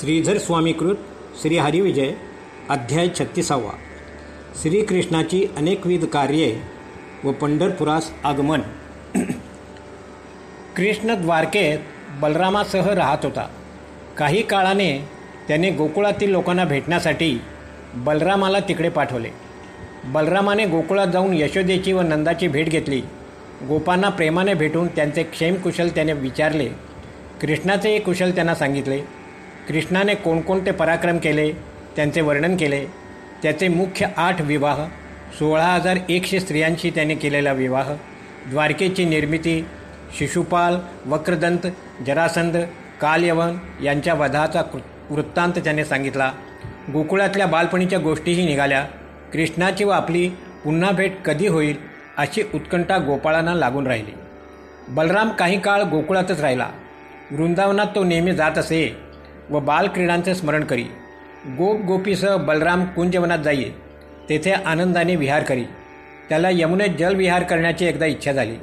श्रीधर स्वामीकृत श्री हरिविजय अध्याय छत्तीसावा. श्रीकृष्णाची अनेकविध कार्ये व पंढरपुरास आगमन. कृष्ण द्वारकेत बलरामासह राहत होता. काही काळाने त्याने गोकुळातील लोकांना भेटण्यासाठी बलरामाला तिकडे पाठवले. बलरामाने गोकुळात जाऊन यशोदेची व नंदाची भेट घेतली. गोपांना प्रेमाने भेटून त्यांचे क्षेमकुशल त्याने विचारले. कृष्णाचेही कुशल त्यांना सांगितले. कृष्णाने कोणकोणते पराक्रम केले त्यांचे वर्णन केले. त्याचे मुख्य आठ विवाह सोळा हजार एकशे स्त्रियांशी त्याने केलेला विवाह द्वारकेची निर्मिती शिशुपाल वक्रदंत जरासंध कालयवन यांच्या वधाचा कृ वृत्तांत त्याने सांगितला. गोकुळातल्या बालपणीच्या गोष्टीही निघाल्या. कृष्णाची व आपली पुन्हा भेट कधी होईल अशी उत्कंठा गोपाळांना लागून राहिली. बलराम काही काळ गोकुळातच राहिला. वृंदावनात तो नेहमी जात असे व बालक्रीडांचे स्मरण करी. गोप गोपीसह बलराम कुंजवनात जाई. तेथे आनंदाने विहार करी. त्याला यमुनेत जलविहार करण्याची एकदा इच्छा झाली.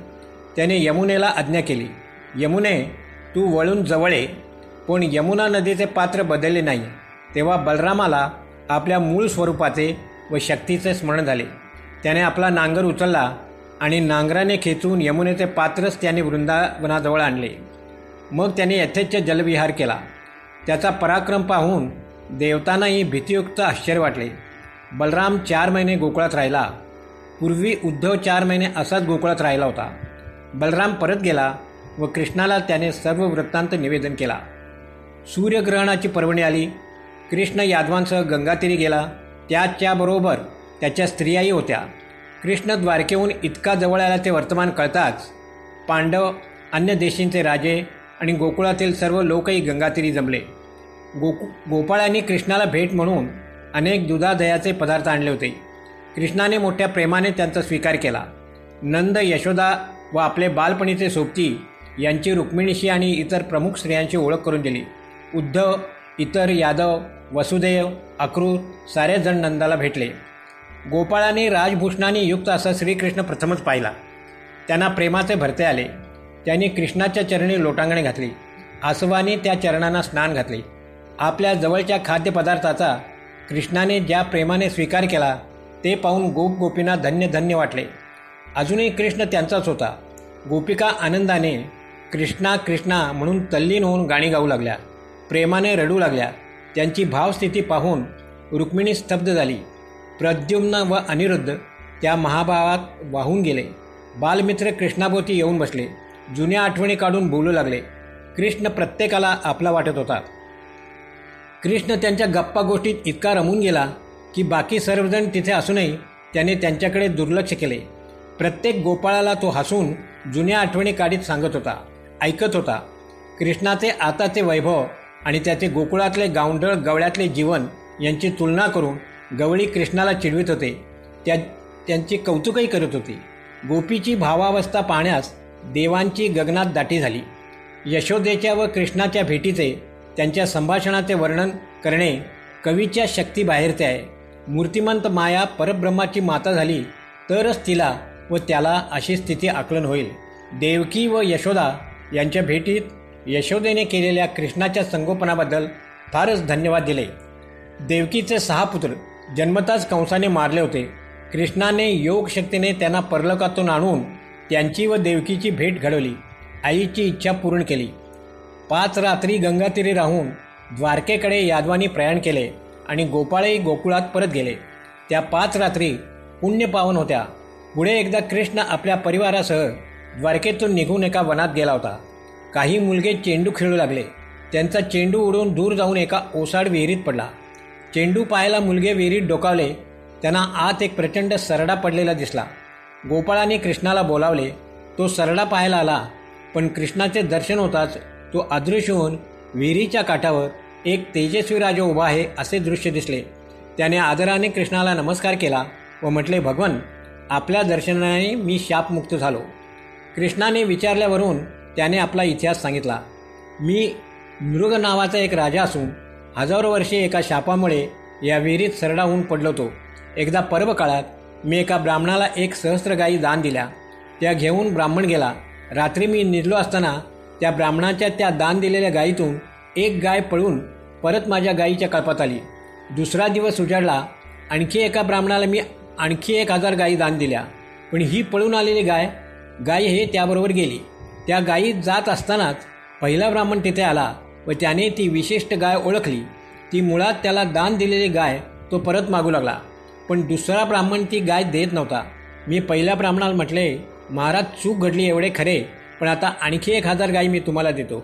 त्याने यमुनेला आज्ञा केली. यमुने तू वळून जवळे पण यमुना नदीचे पात्र बदलले नाही. तेव्हा बलरामाला आपल्या मूळ स्वरूपाचे व शक्तीचे स्मरण झाले. त्याने आपला नांगर उचलला आणि नांगराने खेचून यमुनेचे पात्रच त्याने वृंदावनाजवळ आणले. मग त्याने यथेच्छ जलविहार केला. त्याचा पराक्रम पाहून देवतांनाही भीतीयुक्त आश्चर्य वाटले. बलराम चार महिने गोकुळात राहिला. पूर्वी उद्धव चार महिने असाच गोकुळात राहिला होता. बलराम परत गेला व कृष्णाला त्याने सर्व वृत्तांत निवेदन केला. सूर्यग्रहणाची पर्वणी आली. कृष्ण यादवांसह गंगातीरी गेला. त्याच्याबरोबर त्याच्या स्त्रियाही होत्या. कृष्ण द्वारकेहून इतका जवळ आल्याचे वर्तमान कळताच पांडव अन्य देशींचे राजे आणि गोकुळातील सर्व लोकही गंगातीरी जमले. गोकु गोपाळांनी कृष्णाला भेट म्हणून अनेक दुधादयाचे पदार्थ आणले होते. कृष्णाने मोठ्या प्रेमाने त्यांचा स्वीकार केला. नंद यशोदा व आपले बालपणीचे सोबती यांची रुक्मिणीशी आणि इतर प्रमुख स्त्रियांची ओळख करून दिली. उद्धव इतर यादव वसुदेव अक्रूर सारेजण नंदाला भेटले. गोपाळाने राजभूषणाने युक्त असा श्रीकृष्ण प्रथमच पाहिला. त्यांना प्रेमाचे भरते आले. त्याने कृष्णाच्या चरणी लोटांगणे घातली. आसवाने त्या चरणांना स्नान घातले. आपल्या जवळच्या खाद्यपदार्थाचा कृष्णाने ज्या प्रेमाने स्वीकार केला ते पाहून गोप गोपींना धन्य धन्य वाटले. अजूनही कृष्ण त्यांचाच होता. गोपिका आनंदाने कृष्णा कृष्णा म्हणून तल्लीन होऊन गाणी गाऊ लागल्या. प्रेमाने रडू लागल्या. त्यांची भावस्थिती पाहून रुक्मिणी स्तब्ध झाली. प्रद्युम्न व अनिरुद्ध त्या महाभावात वाहून गेले. बालमित्र कृष्णाभोवती येऊन बसले. जुन्या आठवणी काढून बोलू लागले. कृष्ण प्रत्येकाला आपला वाटत होता. कृष्ण त्यांच्या गप्पा गोष्टीत इतका रमून गेला की बाकी सर्वजण तिथे असूनही त्याने त्यांच्याकडे दुर्लक्ष केले. प्रत्येक गोपाळाला तो हसून जुन्या आठवणी काढीत सांगत होता ऐकत होता. कृष्णाचे आताचे वैभव आणि त्याचे गोकुळातले गावंढळ गवळ्यातले जीवन यांची तुलना करून गवळी कृष्णाला चिडवित होते. त्या त्यांची कौतुकही करत होती. गोपीची भावावस्था पाहण्यास देवांची गगनात दाटी झाली. यशोदेच्या व कृष्णाच्या भेटीचे त्यांच्या संभाषणाचे वर्णन करणे कवीच्या शक्तीबाहेरचे आहे. मूर्तिमंत माया परब्रह्माची माता झाली तरच तिला व त्याला अशी स्थिती आकलन होईल. देवकी व यशोदा यांच्या भेटीत यशोदेने केलेल्या कृष्णाच्या संगोपनाबद्दल फारच धन्यवाद दिले. देवकीचे सहा पुत्र जन्मताच कंसाने मारले होते. कृष्णाने योग शक्तीने त्यांना परलोकातून आणून त्यांची व देवकीची भेट घडवली. आईची इच्छा पूर्ण केली. पाच रात्री गंगातीरी राहून द्वारकेकडे यादवानी प्रयाण केले आणि गोपाळही गोकुळात परत गेले. त्या पाच रात्री पुण्य पावन होत्या. पुढे एकदा कृष्ण आपल्या परिवारासह द्वारकेतून निघून एका वनात गेला होता. काही मुलगे चेंडू खेळू लागले. त्यांचा चेंडू उडून दूर जाऊन एका ओसाड विहिरीत पडला. चेंडू पाहायला मुलगे विहिरीत डोकावले. त्यांना आत एक प्रचंड सरडा पडलेला दिसला. गोपाळाने कृष्णाला बोलावले तो सरडा पाहायला आला. पण कृष्णाचे दर्शन होताच तो अदृश्य होऊन विहिरीच्या काठावर एक तेजस्वी राजा उभा आहे असे दृश्य दिसले. त्याने आदराने कृष्णाला नमस्कार केला व म्हटले भगवन आपल्या दर्शनाने मी शापमुक्त झालो. कृष्णाने विचारल्यावरून त्याने आपला इतिहास सांगितला. मी मृग नावाचा एक राजा असून हजारो वर्षे एका शापामुळे या विहिरीत सरडा होऊन पडलो होतो. एकदा पर्व काळात मी एका ब्राह्मणाला एक सहस्त्र गायी दान दिल्या. त्या घेऊन ब्राह्मण गेला. रात्री मी निजलो असताना त्या ब्राह्मणाच्या त्या दान दिलेल्या गायीतून एक गाय पळून परत माझ्या गायीच्या कळपात आली. दुसरा दिवस उजाडला. आणखी एका ब्राह्मणाला मी आणखी एक हजार गायी दान दिल्या. पण ही पळून आलेली गाय गाय हे त्याबरोबर गेली. त्या गायीत जात असतानाच पहिला ब्राह्मण तिथे आला व त्याने ती विशिष्ट गाय ओळखली. ती मुळात त्याला दान दिलेली गाय तो परत मागू लागला. पण दुसरा ब्राह्मण ती गाय देत नव्हता. मी पहिल्या ब्राह्मणाला म्हटले महाराज चूक घडली एवढे खरे पण आता आणखी एक हजार गाय मी तुम्हाला देतो.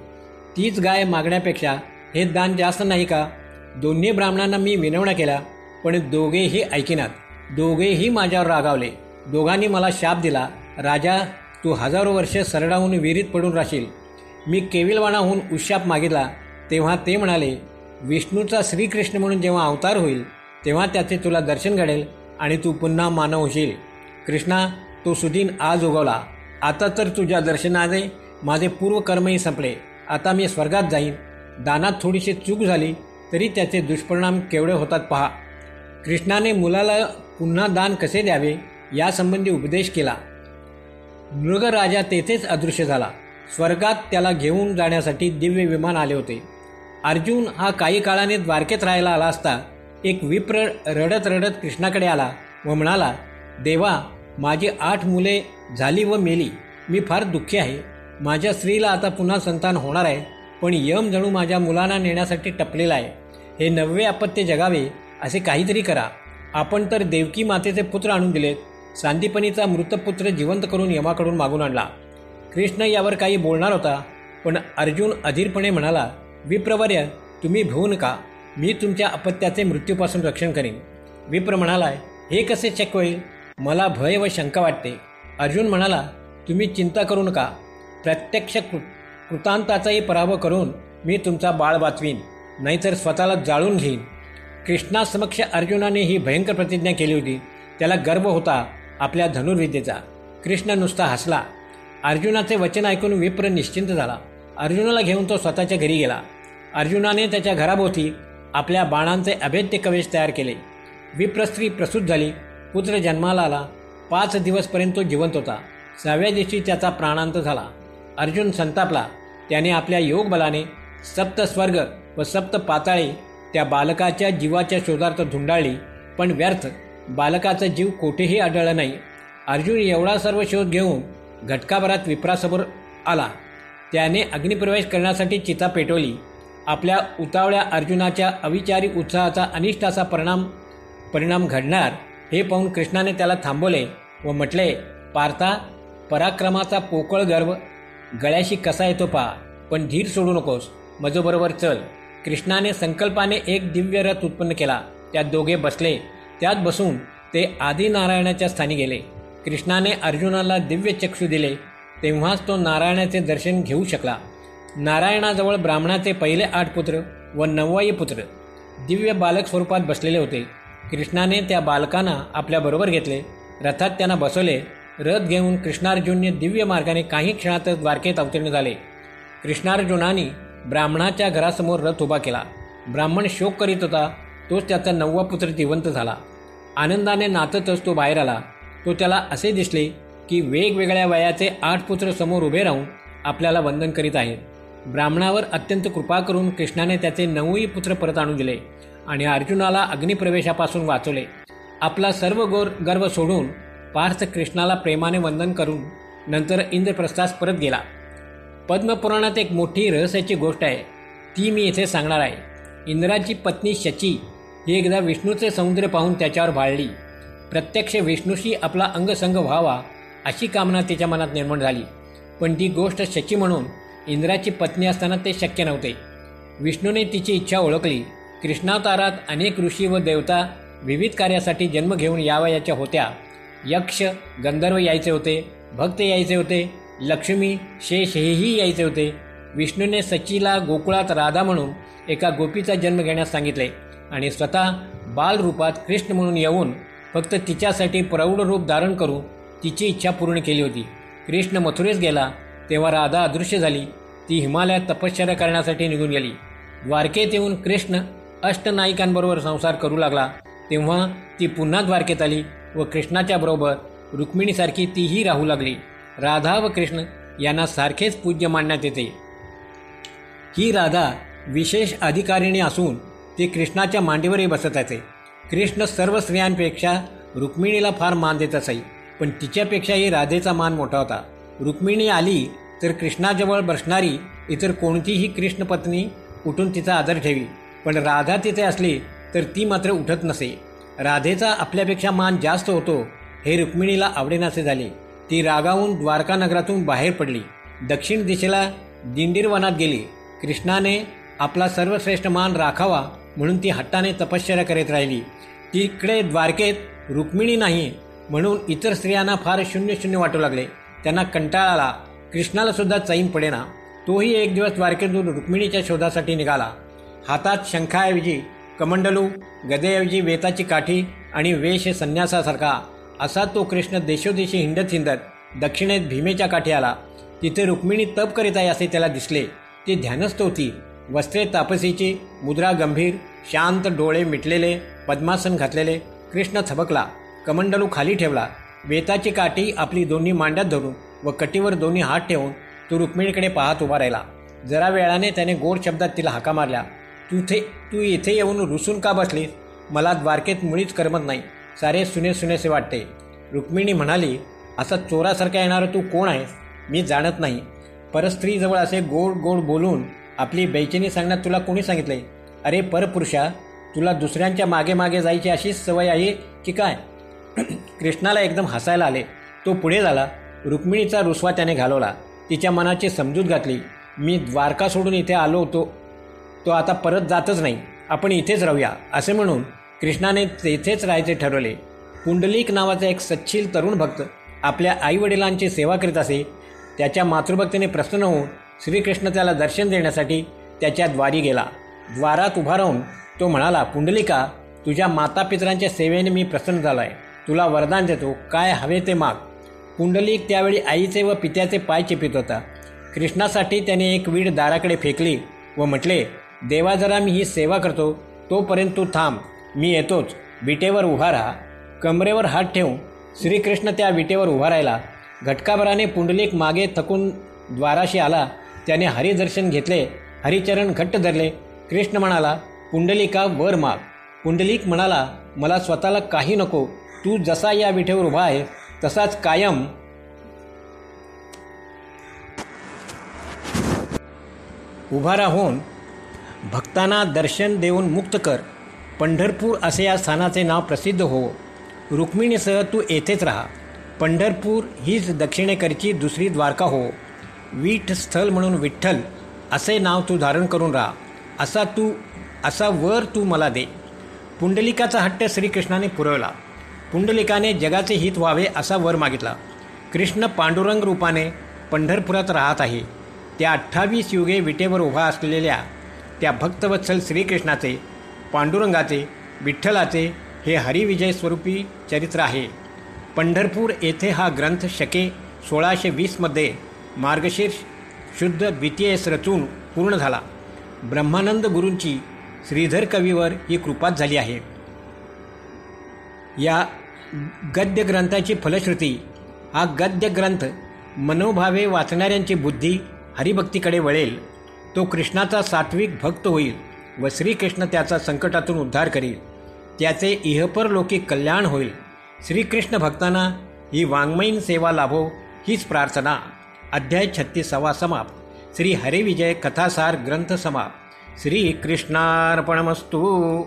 तीच गाय मागण्यापेक्षा हे दान जास्त नाही का? दोन्ही ब्राह्मणांना मी विनवणा केला पण दोघेही ऐकिनात. दोघेही माझ्यावर रागावले. दोघांनी मला शाप दिला राजा तू हजारो वर्ष सरडाहून विहिरीत पडून राहशील. मी केविलवाणाहून उशाप मागितला. तेव्हा ते म्हणाले विष्णूचा श्रीकृष्ण म्हणून जेव्हा अवतार होईल तेव्हा त्याचे तुला दर्शन घडेल आणि तू पुन्हा मानव होशील. कृष्णा तो सुदीन आज उगवला. आता तर तुझ्या दर्शनाने माझे पूर्व कर्मही संपले. आता मी स्वर्गात जाईन. दानात थोडीशी चूक झाली तरी त्याचे दुष्परिणाम केवढे होतात पहा. कृष्णाने मुलाला पुन्हा दान कसे द्यावे यासंबंधी उपदेश केला. मृगराजा तेथेच अदृश्य झाला. स्वर्गात त्याला घेऊन जाण्यासाठी दिव्य विमान आले होते. अर्जुन हा काही काळाने द्वारकेत राहायला आला असता एक विप्र रडत रडत कृष्णाकडे आला व म्हणाला देवा माझी आठ मुले झाली व मेली. मी फार दुःखी आहे. माझ्या स्त्रीला आता पुन्हा संतान होणार आहे पण यम जणू माझ्या मुलांना नेण्यासाठी टपलेला आहे. हे नववे अपत्य जगावे असे काहीतरी करा. आपण तर देवकी मातेचे पुत्र आणून दिलेत. सांदीपनीचा मृतपुत्र जिवंत करून यमाकडून मागून आणला. कृष्ण यावर काही बोलणार होता पण अर्जुन अधीरपणे म्हणाला विप्रवर्य तुम्ही भिवू नका मी तुमच्या अपत्याचे मृत्यूपासून रक्षण करेन. विप्र म्हणाला हे कसे चेक होईल? मला भय व शंका वाटते. अर्जुन म्हणाला तुम्ही चिंता करू नका. प्रत्यक्ष कृ कृतांताचाही पराभव करून मी तुमचा बाळ वाचवीन. नाहीतर स्वतःला जाळून घेईन. कृष्णासमक्ष अर्जुनाने ही भयंकर प्रतिज्ञा केली होती. त्याला गर्व होता आपल्या धनुर्विद्येचा. कृष्ण नुसता हसला. अर्जुनाचे वचन ऐकून विप्र निश्चिंत झाला. अर्जुनाला घेऊन तो स्वतःच्या घरी गेला. अर्जुनाने त्याच्या घराभोवती आपल्या बाणांचे अभेद्य कवेश तयार केले. विप्रस्त्री प्रसूत झाली. पुत्र जन्माला आला. पाच दिवसपर्यंत तो जिवंत होता. सहाव्या दिवशी त्याचा प्राणांत झाला. अर्जुन संतापला. त्याने आपल्या योग बलाने सप्त स्वर्ग व सप्त पाताळे त्या बालकाच्या जीवाच्या शोधार्थ धुंडाळली. पण व्यर्थ बालकाचा जीव कोठेही आढळला नाही. अर्जुन एवढा सर्व शोध घेऊन घटकाभरात विप्रासमोर आला. त्याने अग्निप्रवेश करण्यासाठी चिता पेटवली. आपल्या उतावळ्या अर्जुनाच्या अविचारी उत्साहाचा अनिष्ट असा परिणाम परिणाम घडणार हे पाहून कृष्णाने त्याला थांबवले व म्हटले पार्था पराक्रमाचा पोकळ गर्व गळ्याशी कसा येतो पहा पण धीर सोडू नकोस मजोबरोबर चल. कृष्णाने संकल्पाने एक दिव्य रथ उत्पन्न केला. त्यात दोघे बसले. त्यात बसून ते आदिनारायणाच्या स्थानी गेले. कृष्णाने अर्जुनाला दिव्य चक्षु दिले. तेव्हाच तो नारायणाचे दर्शन घेऊ शकला. नारायणाजवळ ब्राह्मणाचे पहिले आठ पुत्र व नववाई पुत्र दिव्य बालक स्वरूपात बसलेले होते. कृष्णाने त्या बालकांना आपल्याबरोबर घेतले. रथात त्यांना बसवले. रथ घेऊन कृष्णार्जुनने दिव्य मार्गाने काही क्षणातच द्वारकेत अवतीर्ण झाले. कृष्णार्जुनाने ब्राह्मणाच्या घरासमोर रथ उभा केला. ब्राह्मण शोक करीत होता. तोच त्याचा नववा पुत्र जिवंत झाला. आनंदाने नाचतच तो बाहेर आला. तो त्याला असे दिसले की वेगवेगळ्या वयाचे आठ पुत्र समोर उभे राहून आपल्याला वंदन करीत आहेत. ब्राह्मणावर अत्यंत कृपा करून कृष्णाने त्याचे नऊही पुत्र परत आणून दिले आणि अर्जुनाला अग्निप्रवेशापासून वाचवले. आपला सर्व गोर गर्व सोडून पार्थ कृष्णाला प्रेमाने वंदन करून नंतर इंद्रप्रस्थास परत गेला. पद्मपुराणात एक मोठी रहस्याची गोष्ट आहे ती मी येथे सांगणार आहे. इंद्राची पत्नी शची ही एकदा विष्णूचे सौंदर्य पाहून त्याच्यावर भाळली. प्रत्यक्ष विष्णूशी आपला अंगसंग व्हावा अशी कामना तिच्या मनात निर्माण झाली. पण ती गोष्ट शची म्हणून इंद्राची पत्नी असताना ते शक्य नव्हते. विष्णूने तिची इच्छा ओळखली. कृष्णावतारात अनेक ऋषी व देवता विविध कार्यासाठी जन्म घेऊन यावयाच्या होत्या. यक्ष गंधर्व यायचे होते भक्त यायचे होते लक्ष्मी शेष हेही यायचे होते. विष्णूने सचीला गोकुळात राधा म्हणून एका गोपीचा जन्म घेण्यास सांगितले आणि स्वतः बालरूपात कृष्ण म्हणून येऊन फक्त तिच्यासाठी प्रौढ रूप धारण करू तिची इच्छा पूर्ण केली होती. कृष्ण मथुरेस गेला. तेव्हा राधा अदृश्य झाली. ती हिमालयात तपश्चर्या करण्यासाठी निघून गेली. द्वारकेत येऊन कृष्ण अष्टनायिकांबरोबर संसार करू लागला. तेव्हा ती पुन्हा द्वारकेत आली व कृष्णाच्या बरोबर रुक्मिणीसारखी तीही राहू लागली. राधा व कृष्ण यांना सारखेच पूज्य मानण्यात येते. ही राधा विशेष अधिकारिणी असून ती कृष्णाच्या मांडीवरही बसत असे कृष्ण सर्व स्त्रियांपेक्षा रुक्मिणीला फार मान देत असाई पण तिच्यापेक्षाही राधेचा मान मोठा होता. रुक्मिणी आली तर कृष्णाजवळ बसणारी इतर कोणतीही कृष्णपत्नी उठून तिचा आदर ठेवी. पण राधा तिथे असली तर ती मात्र उठत नसे. राधेचा आपल्यापेक्षा मान जास्त होतो हे रुक्मिणीला आवडेनासे झाले. ती रागावून द्वारका नगरातून बाहेर पडली. दक्षिण दिशेला दिंडीरवनात गेली. कृष्णाने आपला सर्वश्रेष्ठ मान राखावा म्हणून ती हट्टाने तपश्चर्या करीत राहिली. तिकडे द्वारकेत रुक्मिणी नाही म्हणून इतर स्त्रियांना फार शून्य शून्य वाटू लागले. त्यांना कंटाळा आला. कृष्णाला सुद्धा चैन पडेना. तोही एक दिवस द्वारकेतून रुक्मिणीच्या शोधासाठी निघाला. हातात शंखाऐवजी कमंडलू गदेऐवजी वेताची काठी आणि वेश संन्यासासारखा असा तो कृष्ण देशोदेशी हिंडत हिंडत दक्षिणेत भीमेच्या काठी आला. तिथे रुक्मिणी तप करीत आहे असे त्याला दिसले. ती ध्यानस्थ होती. वस्त्रे तापसीची मुद्रा गंभीर शांत डोळे मिटलेले पद्मासन घातलेले कृष्ण थबकला. कमंडलू खाली ठेवला. वेताची काठी आपली दोन्ही मांड्यात धरून व कटीवर दोन्ही हात ठेवून तो रुक्मिणीकडे पाहत उभा राहिला. जरा वेळाने त्याने गोड शब्दात तिला हाका मारल्या तू थे तू इथे येऊन रुसून का बसलीस? मला द्वारकेत मुळीच करमत नाही. सारे सुने सुनेसे वाटते. रुक्मिणी म्हणाली असा चोरासारखा येणारं तू कोण आहेस? मी जाणत नाही. परस्त्रीजवळ असे गोड गोड बोलून आपली बेचैनी सांगण्यात तुला कोणी सांगितले? अरे परपुरुषा तुला दुसऱ्यांच्या मागे मागे जायची अशीच सवय आहे की काय? कृष्णाला एकदम हसायला आले. तो पुढे झाला. रुक्मिणीचा रुसवा त्याने घालवला. तिच्या मनाची समजूत घातली. मी द्वारका सोडून इथे आलो होतो. तो आता परत जातच नाही. आपण इथेच राहूया असे म्हणून कृष्णाने तेथेच राहायचे ठरवले. पुंडलिक नावाचा एक सच्छील तरुण भक्त आपल्या आईवडिलांची सेवा करीत असे त्याच्या मातृभक्तीने प्रसन्न होऊन श्रीकृष्ण त्याला दर्शन देण्यासाठी त्याच्या द्वारी गेला. द्वारात उभा राहून तो म्हणाला पुंडलिका तुझ्या मातापितरांच्या सेवेने मी प्रसन्न झालो आहे तुला वरदान देतो. काय हवे ते माग. पुंडलिक त्यावेळी आईचे व पित्याचे पाय चिपित होता. कृष्णासाठी त्याने एक वीड दाराकडे फेकली व म्हटले देवा जरा मी ही सेवा करतो. तोपर्यंत तू थांब. मी येतोच. विटेवर उभा राहा. कमरेवर हात ठेवून श्रीकृष्ण त्या विटेवर उभा राहिला. घटकाभराने पुंडलिक मागे थकून द्वाराशी आला. त्याने हरिदर्शन घेतले. हरिचरण घट्ट धरले. कृष्ण म्हणाला पुंडलिका वर माग. पुंडलिक म्हणाला मला स्वतःला काही नको. तू जसा या विठेवर उभा आहे तसाच कायम. उभा राहून भक्तांना दर्शन देऊन मुक्त कर. पंढरपूर असे या स्थानाचे नाव प्रसिद्ध हो. रुक्मिणीसह तू येथेच राहा. पंढरपूर हीच दक्षिणेकडची दुसरी द्वारका हो. वीठ स्थल म्हणून विठ्ठल असे नाव तू धारण करून राहा. असा तू असा वर तू मला दे. पुंडलिकाचा हट्ट श्रीकृष्णाने पुरवला. पुंडलिकाने जगाचे हित व्हावे असा वर मागितला. कृष्ण पांडुरंग रूपाने पंढरपुरात राहत आहे. त्या अठ्ठावीस युगे विटेवर उभा असलेल्या त्या भक्तवत्सल श्रीकृष्णाचे पांडुरंगाचे विठ्ठलाचे हे हरिविजय स्वरूपी चरित्र आहे. पंढरपूर येथे हा ग्रंथ शके सोळाशे वीसमध्ये मार्गशीर्ष शुद्ध द्वितीयस रचून पूर्ण झाला. ब्रह्मानंद गुरूंची श्रीधर कवीवर ही कृपात झाली आहे. या गद्य ग्रंथाची फलश्रुती हा गद्य ग्रंथ मनोभावे वाचणाऱ्यांची बुद्धी हरिभक्तीकडे वळेल. तो कृष्णाचा सात्विक भक्त होईल व श्रीकृष्ण त्याचा संकटातून उद्धार करील. त्याचे इहपर लौकिक कल्याण होईल. श्रीकृष्ण भक्तांना ही वाङ्मयीन सेवा लाभो हीच प्रार्थना. अध्याय छत्तीसावा समाप्त. श्री हरिविजय कथासार ग्रंथ समाप्त. श्रीकृष्णार्पणमस्तू.